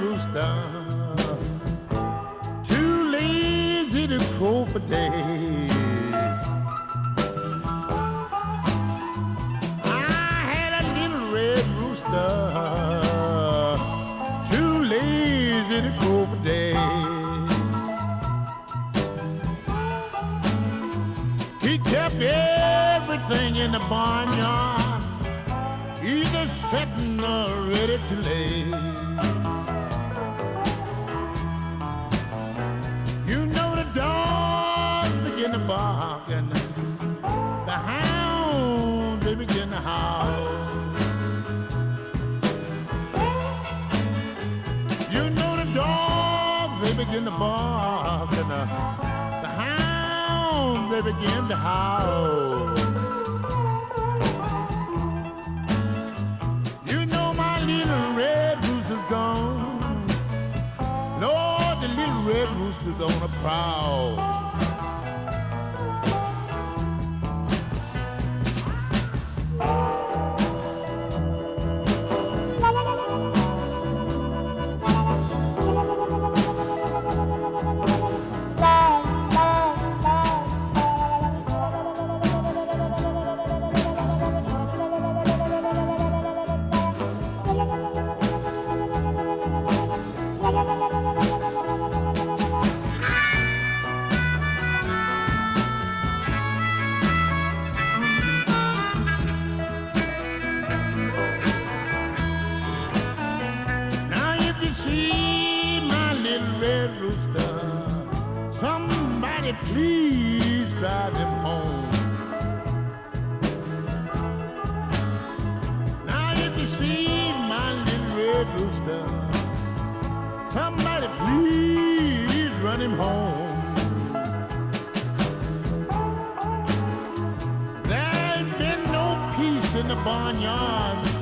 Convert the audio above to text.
rooster, too lazy to crow for days. I had a little red rooster, too lazy to crow for days. He kept everything in the barnyard, either setting or ready to lay. You know the dogs they begin to bark and the, the hounds they begin to howl. You know my little red rooster's gone. Lord, the little red rooster's on a prowl. See my little red rooster, somebody please drive him home. Now if you see my little red rooster, somebody please run him home. There ain't been no peace in the barnyard